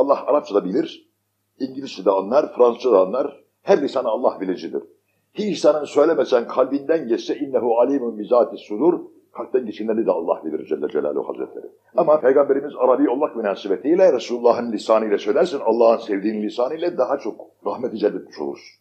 Allah Arapça da bilir, İngilizce de anlar, Fransızca da anlar. Her lisanı Allah bilicidir. Hiç insanın söylemesen kalbinden geçse innehu alimun bizati sudur. Kalpten geçenleri de Allah bilir Celle Celaluhu Hazretleri. Ama Peygamberimiz Arabi olmak münasebetiyle Resulullah'ın lisanıyla söylersin, Allah'ın sevdiğin lisanıyla daha çok rahmeti celbetmiş olursun.